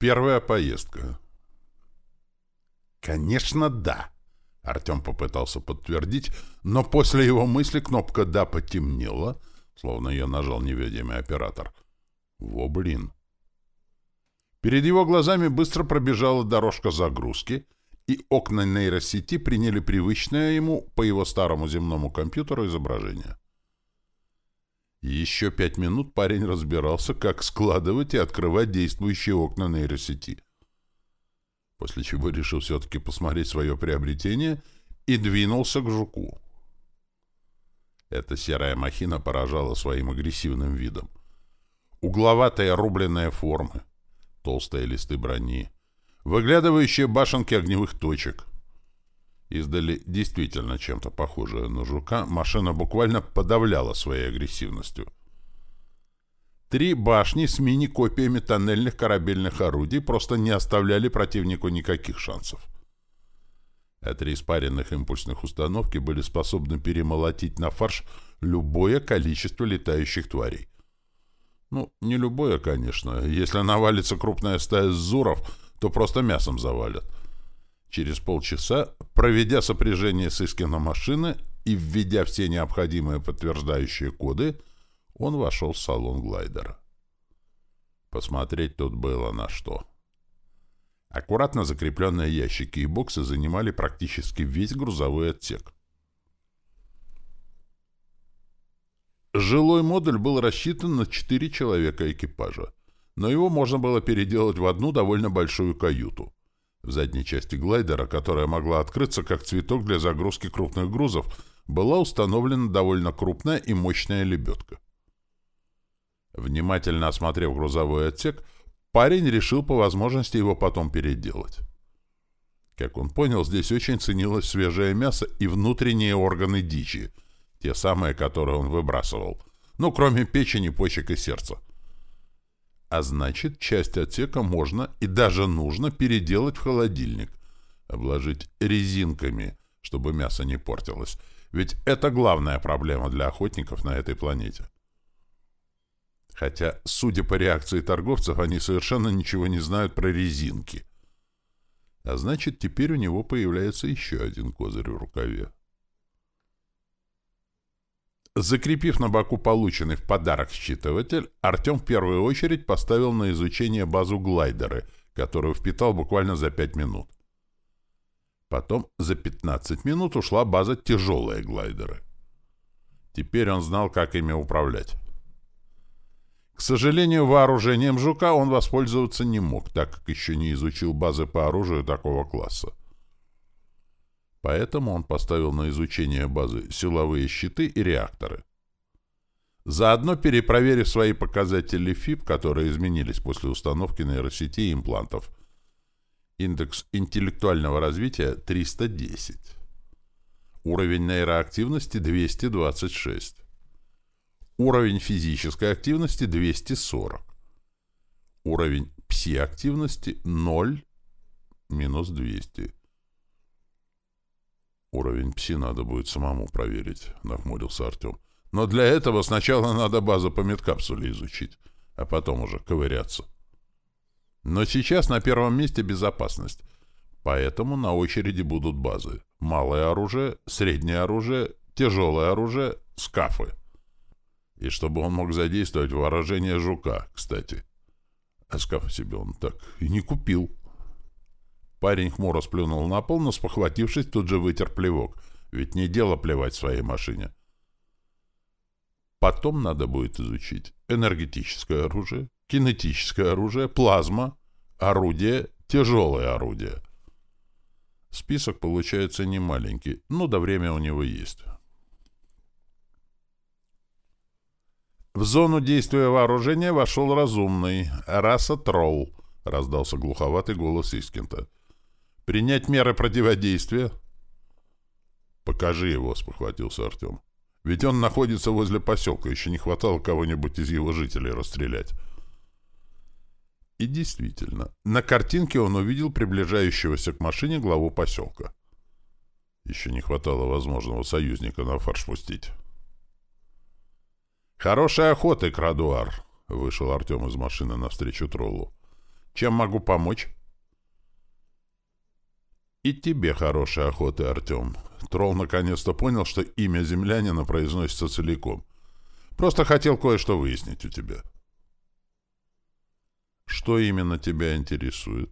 Первая поездка. Конечно, да. Артем попытался подтвердить, но после его мысли кнопка «да» потемнела, словно ее нажал невидимый оператор. Во блин. Перед его глазами быстро пробежала дорожка загрузки, и окна нейросети приняли привычное ему по его старому земному компьютеру изображение. Еще пять минут парень разбирался, как складывать и открывать действующие окна нейросети. После чего решил все-таки посмотреть свое приобретение и двинулся к жуку. Эта серая махина поражала своим агрессивным видом. Угловатые рубленные формы, толстые листы брони, выглядывающие башенки огневых точек. Издали действительно чем-то похожее на жука, машина буквально подавляла своей агрессивностью. Три башни с мини-копиями тоннельных корабельных орудий просто не оставляли противнику никаких шансов. А три спаренных импульсных установки были способны перемолотить на фарш любое количество летающих тварей. Ну, не любое, конечно. Если навалится крупная стая зуров, то просто мясом завалят. Через полчаса, проведя сопряжение с Искина машины и введя все необходимые подтверждающие коды, он вошел в салон глайдера. Посмотреть тут было на что. Аккуратно закрепленные ящики и боксы занимали практически весь грузовой отсек. Жилой модуль был рассчитан на 4 человека экипажа, но его можно было переделать в одну довольно большую каюту. В задней части глайдера, которая могла открыться как цветок для загрузки крупных грузов, была установлена довольно крупная и мощная лебедка. Внимательно осмотрев грузовой отсек, парень решил по возможности его потом переделать. Как он понял, здесь очень ценилось свежее мясо и внутренние органы дичи — те самые, которые он выбрасывал. Ну, кроме печени, почек и сердца. А значит, часть отсека можно и даже нужно переделать в холодильник. Обложить резинками, чтобы мясо не портилось. Ведь это главная проблема для охотников на этой планете. Хотя, судя по реакции торговцев, они совершенно ничего не знают про резинки. А значит, теперь у него появляется еще один козырь в рукаве. Закрепив на боку полученный в подарок считыватель, Артем в первую очередь поставил на изучение базу глайдеры, которую впитал буквально за 5 минут. Потом за 15 минут ушла база тяжелые глайдеры. Теперь он знал, как ими управлять. К сожалению, вооружением «Жука» он воспользоваться не мог, так как еще не изучил базы по оружию такого класса. Поэтому он поставил на изучение базы силовые щиты и реакторы. Заодно перепроверив свои показатели ФИП, которые изменились после установки нейросети и имплантов. Индекс интеллектуального развития 310. Уровень нейроактивности 226. Уровень физической активности 240. Уровень пси-активности 0 минус 200. Уровень пси надо будет самому проверить, нахмурился Артем. Но для этого сначала надо базу по медкапсуле изучить, а потом уже ковыряться. Но сейчас на первом месте безопасность. Поэтому на очереди будут базы. Малое оружие, среднее оружие, тяжелое оружие, скафы. И чтобы он мог задействовать вооружение жука, кстати. А скаф себе он так и не купил. Парень хмуро сплюнул на пол, но, спохватившись, тут же вытер плевок. Ведь не дело плевать в своей машине. Потом надо будет изучить энергетическое оружие, кинетическое оружие, плазма, орудие, тяжелое орудие. Список получается не маленький, но до время у него есть. В зону действия вооружения вошел разумный, раса тролл, раздался глуховатый голос Искента. Принять меры противодействия? Покажи его, спохватился Артем. Ведь он находится возле поселка, еще не хватало кого-нибудь из его жителей расстрелять. И действительно, на картинке он увидел приближающегося к машине главу поселка. Еще не хватало возможного союзника на фарш пустить. «Хорошей охоты, Крадуар!» — вышел Артем из машины навстречу троллу. Чем могу помочь?» «И тебе хорошей охоты, Артем». Тролл наконец-то понял, что имя землянина произносится целиком. «Просто хотел кое-что выяснить у тебя». «Что именно тебя интересует?»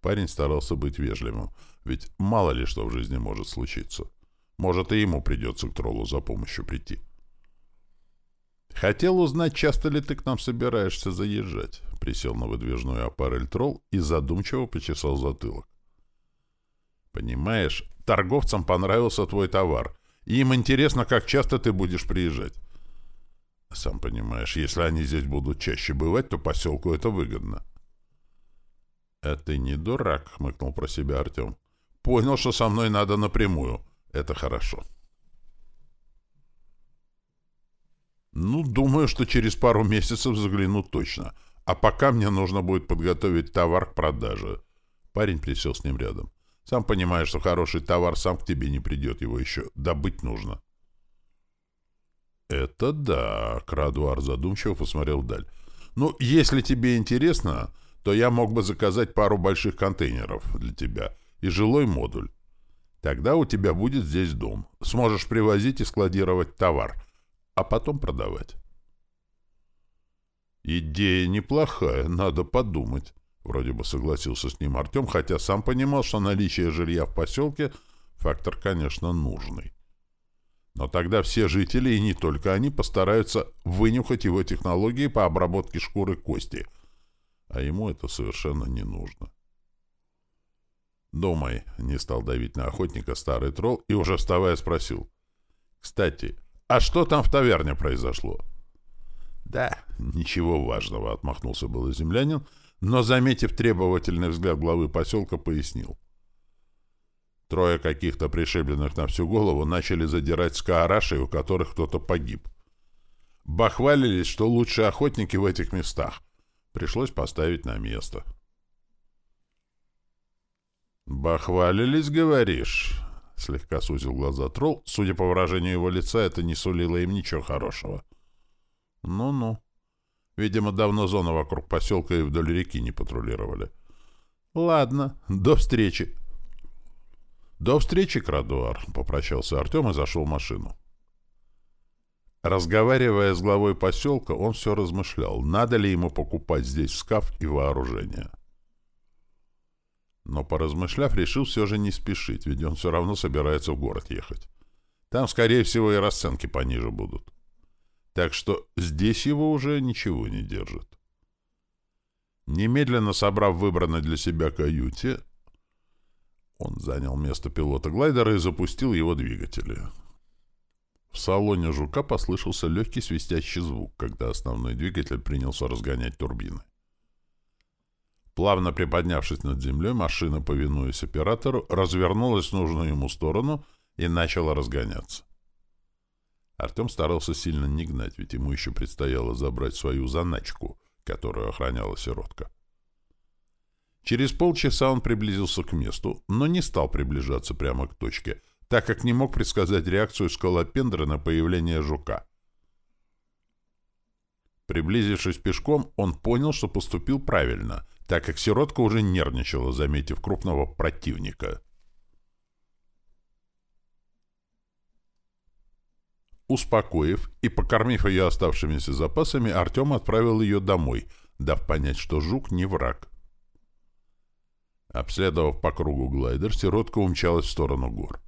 Парень старался быть вежливым, ведь мало ли что в жизни может случиться. Может, и ему придется к троллу за помощью прийти. «Хотел узнать, часто ли ты к нам собираешься заезжать?» Присел на выдвижную аппарель тролл и задумчиво почесал затылок. «Понимаешь, торговцам понравился твой товар, и им интересно, как часто ты будешь приезжать. Сам понимаешь, если они здесь будут чаще бывать, то поселку это выгодно». «А ты не дурак», — хмыкнул про себя Артем. «Понял, что со мной надо напрямую. Это хорошо». «Ну, думаю, что через пару месяцев загляну точно. А пока мне нужно будет подготовить товар к продаже». Парень присел с ним рядом. «Сам понимаешь, что хороший товар сам к тебе не придет, его еще добыть нужно». «Это да», — Крадуар задумчиво посмотрел вдаль. «Ну, если тебе интересно, то я мог бы заказать пару больших контейнеров для тебя и жилой модуль. Тогда у тебя будет здесь дом. Сможешь привозить и складировать товар, а потом продавать. Идея неплохая, надо подумать. Вроде бы согласился с ним Артем, хотя сам понимал, что наличие жилья в поселке — фактор, конечно, нужный. Но тогда все жители, и не только они, постараются вынюхать его технологии по обработке шкуры кости — а ему это совершенно не нужно. «Думай», — не стал давить на охотника старый тролл и уже вставая спросил. «Кстати, а что там в таверне произошло?» «Да, ничего важного», — отмахнулся был землянин, но, заметив требовательный взгляд главы поселка, пояснил. Трое каких-то пришибленных на всю голову начали задирать скаарашей, у которых кто-то погиб. Бахвалились, что лучшие охотники в этих местах, Пришлось поставить на место. «Бахвалились, говоришь?» Слегка сузил глаза тролл. Судя по выражению его лица, это не сулило им ничего хорошего. «Ну-ну. Видимо, давно зону вокруг поселка и вдоль реки не патрулировали. Ладно, до встречи». «До встречи, Крадуар», — попрощался Артем и зашел в машину. Разговаривая с главой поселка, он все размышлял, надо ли ему покупать здесь скаф и вооружение. Но, поразмышляв, решил все же не спешить, ведь он все равно собирается в город ехать. Там, скорее всего, и расценки пониже будут. Так что здесь его уже ничего не держит. Немедленно собрав выбранной для себя каюте, он занял место пилота глайдера и запустил его двигатели. В салоне «Жука» послышался легкий свистящий звук, когда основной двигатель принялся разгонять турбины. Плавно приподнявшись над землей, машина, повинуясь оператору, развернулась в нужную ему сторону и начала разгоняться. Артем старался сильно не гнать, ведь ему еще предстояло забрать свою заначку, которую охраняла сиротка. Через полчаса он приблизился к месту, но не стал приближаться прямо к точке, так как не мог предсказать реакцию скалопендра на появление жука. Приблизившись пешком, он понял, что поступил правильно, так как сиротка уже нервничала, заметив крупного противника. Успокоив и покормив ее оставшимися запасами, Артем отправил ее домой, дав понять, что жук не враг. Обследовав по кругу глайдер, сиротка умчалась в сторону гор.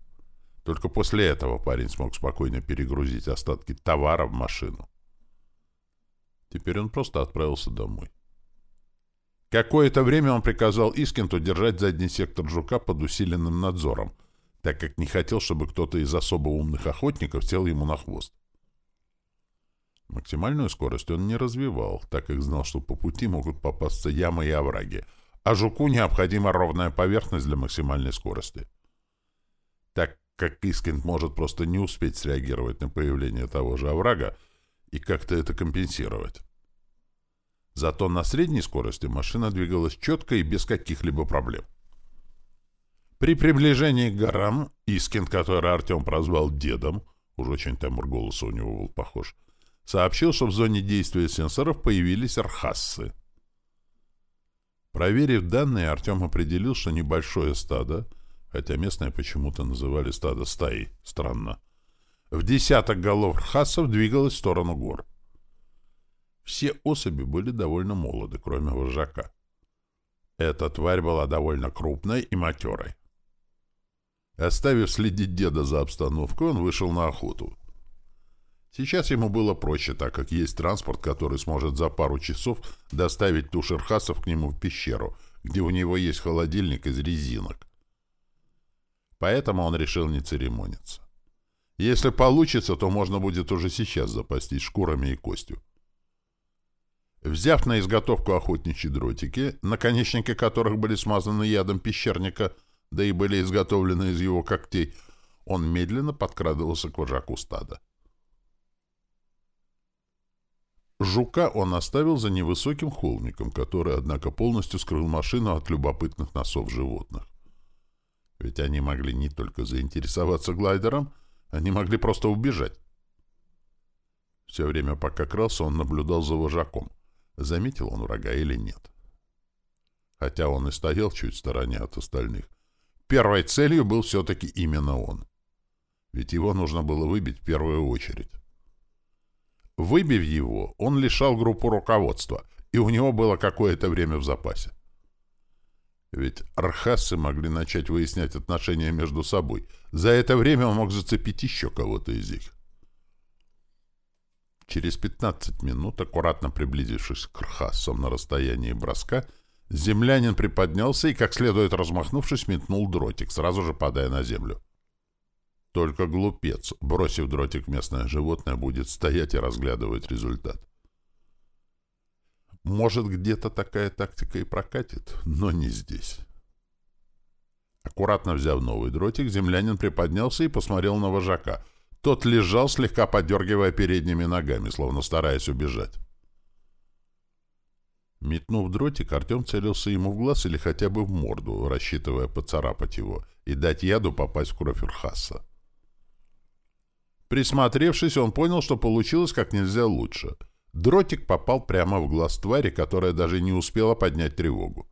Только после этого парень смог спокойно перегрузить остатки товара в машину. Теперь он просто отправился домой. Какое-то время он приказал Искенту держать задний сектор жука под усиленным надзором, так как не хотел, чтобы кто-то из особо умных охотников сел ему на хвост. Максимальную скорость он не развивал, так как знал, что по пути могут попасться ямы и овраги, а жуку необходима ровная поверхность для максимальной скорости. Так как Искин может просто не успеть среагировать на появление того же оврага и как-то это компенсировать. Зато на средней скорости машина двигалась четко и без каких-либо проблем. При приближении к горам Искин, который Артем прозвал дедом, уж очень тембр голоса у него был похож, сообщил, что в зоне действия сенсоров появились архассы. Проверив данные, Артем определил, что небольшое стадо, хотя местные почему-то называли стадо стаи, странно, в десяток голов рхасов двигалось в сторону гор. Все особи были довольно молоды, кроме вожака. Эта тварь была довольно крупной и матерой. Оставив следить деда за обстановкой, он вышел на охоту. Сейчас ему было проще, так как есть транспорт, который сможет за пару часов доставить туш ирхасов к нему в пещеру, где у него есть холодильник из резинок. Поэтому он решил не церемониться. Если получится, то можно будет уже сейчас запастись шкурами и костью. Взяв на изготовку охотничьи дротики, наконечники которых были смазаны ядом пещерника, да и были изготовлены из его когтей, он медленно подкрадывался к вожаку стада. Жука он оставил за невысоким холмиком, который, однако, полностью скрыл машину от любопытных носов животных. Ведь они могли не только заинтересоваться глайдером, они могли просто убежать. Все время, пока крался, он наблюдал за вожаком. Заметил он врага или нет. Хотя он и стоял чуть в стороне от остальных. Первой целью был все-таки именно он. Ведь его нужно было выбить в первую очередь. Выбив его, он лишал группу руководства, и у него было какое-то время в запасе. Ведь архасы могли начать выяснять отношения между собой. За это время он мог зацепить еще кого-то из них. Через 15 минут, аккуратно приблизившись к архасам на расстоянии броска, землянин приподнялся и, как следует размахнувшись, метнул дротик, сразу же падая на землю. Только глупец, бросив дротик в местное животное, будет стоять и разглядывать результат. Может, где-то такая тактика и прокатит, но не здесь. Аккуратно взяв новый дротик, землянин приподнялся и посмотрел на вожака. Тот лежал, слегка подергивая передними ногами, словно стараясь убежать. Метнув дротик, Артем целился ему в глаз или хотя бы в морду, рассчитывая поцарапать его и дать яду попасть в кровь Урхаса. Присмотревшись, он понял, что получилось как нельзя лучше. Дротик попал прямо в глаз твари, которая даже не успела поднять тревогу.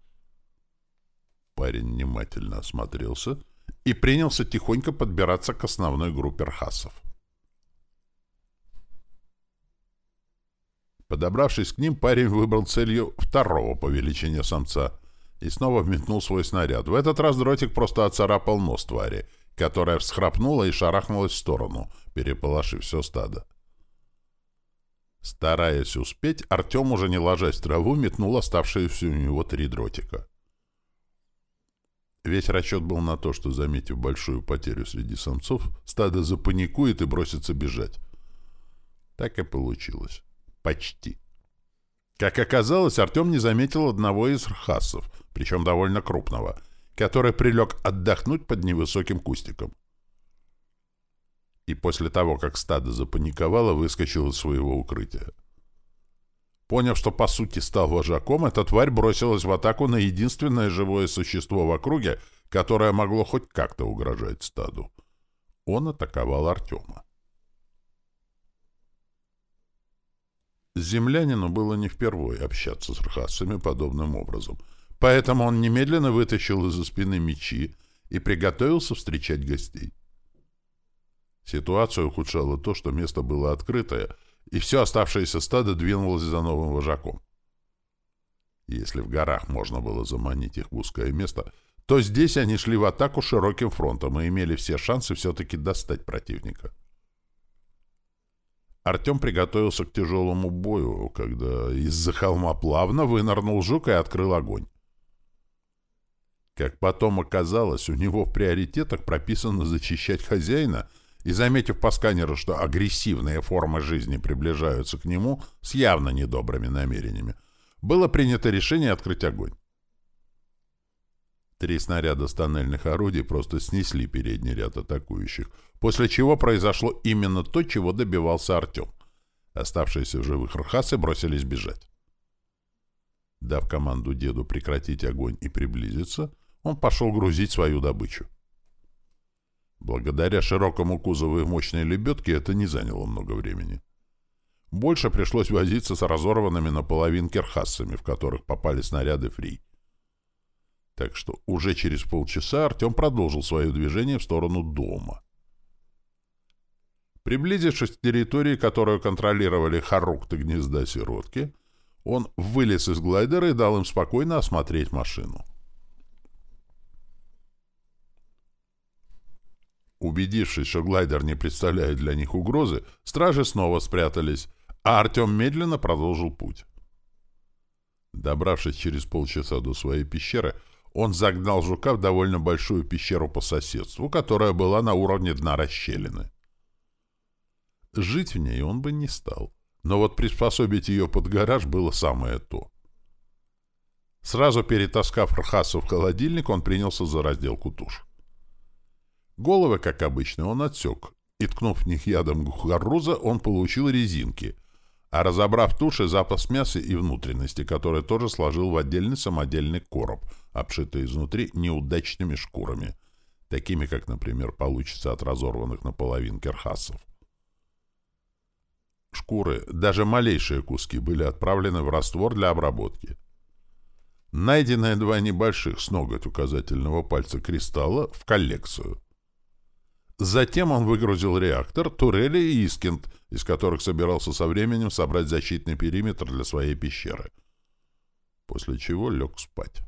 Парень внимательно осмотрелся и принялся тихонько подбираться к основной группе рхасов. Подобравшись к ним, парень выбрал целью второго по величине самца и снова вметнул свой снаряд. В этот раз дротик просто оцарапал нос твари, которая всхрапнула и шарахнулась в сторону, переполошив все стадо. Стараясь успеть, Артем, уже не ложась в траву, метнул оставшиеся у него три дротика. Весь расчет был на то, что, заметив большую потерю среди самцов, стадо запаникует и бросится бежать. Так и получилось. Почти. Как оказалось, Артем не заметил одного из рхасов, причем довольно крупного, который прилег отдохнуть под невысоким кустиком. И после того, как стадо запаниковало, выскочил из своего укрытия. Поняв, что по сути стал вожаком, эта тварь бросилась в атаку на единственное живое существо в округе, которое могло хоть как-то угрожать стаду. Он атаковал Артема. Землянину было не впервые общаться с рхасами подобным образом — Поэтому он немедленно вытащил из-за спины мечи и приготовился встречать гостей. Ситуацию ухудшало то, что место было открытое, и все оставшееся стадо двинулось за новым вожаком. Если в горах можно было заманить их в узкое место, то здесь они шли в атаку широким фронтом и имели все шансы все-таки достать противника. Артем приготовился к тяжелому бою, когда из-за холма плавно вынырнул жук и открыл огонь. Как потом оказалось, у него в приоритетах прописано зачищать хозяина, и, заметив по сканеру, что агрессивные формы жизни приближаются к нему с явно недобрыми намерениями, было принято решение открыть огонь. Три снаряда с тоннельных орудий просто снесли передний ряд атакующих, после чего произошло именно то, чего добивался Артем. Оставшиеся в живых рхасы бросились бежать. Дав команду деду прекратить огонь и приблизиться, он пошел грузить свою добычу. Благодаря широкому кузову и мощной лебедке это не заняло много времени. Больше пришлось возиться с разорванными наполовину керхассами, в которых попали снаряды фри. Так что уже через полчаса Артем продолжил свое движение в сторону дома. Приблизившись к территории, которую контролировали Харукт и гнезда сиротки, он вылез из глайдера и дал им спокойно осмотреть машину. Убедившись, что глайдер не представляет для них угрозы, стражи снова спрятались, а Артем медленно продолжил путь. Добравшись через полчаса до своей пещеры, он загнал жука в довольно большую пещеру по соседству, которая была на уровне дна расщелины. Жить в ней он бы не стал, но вот приспособить ее под гараж было самое то. Сразу перетаскав Рхасу в холодильник, он принялся за разделку туш. Головы, как обычно, он отсек, и, ткнув в них ядом гухаруза, он получил резинки, а разобрав туши, запас мяса и внутренности, который тоже сложил в отдельный самодельный короб, обшитый изнутри неудачными шкурами, такими, как, например, получится от разорванных наполовину керхасов. Шкуры, даже малейшие куски, были отправлены в раствор для обработки. Найденные два небольших с ноготь указательного пальца кристалла в коллекцию. Затем он выгрузил реактор, турели и искент, из которых собирался со временем собрать защитный периметр для своей пещеры. После чего лег спать.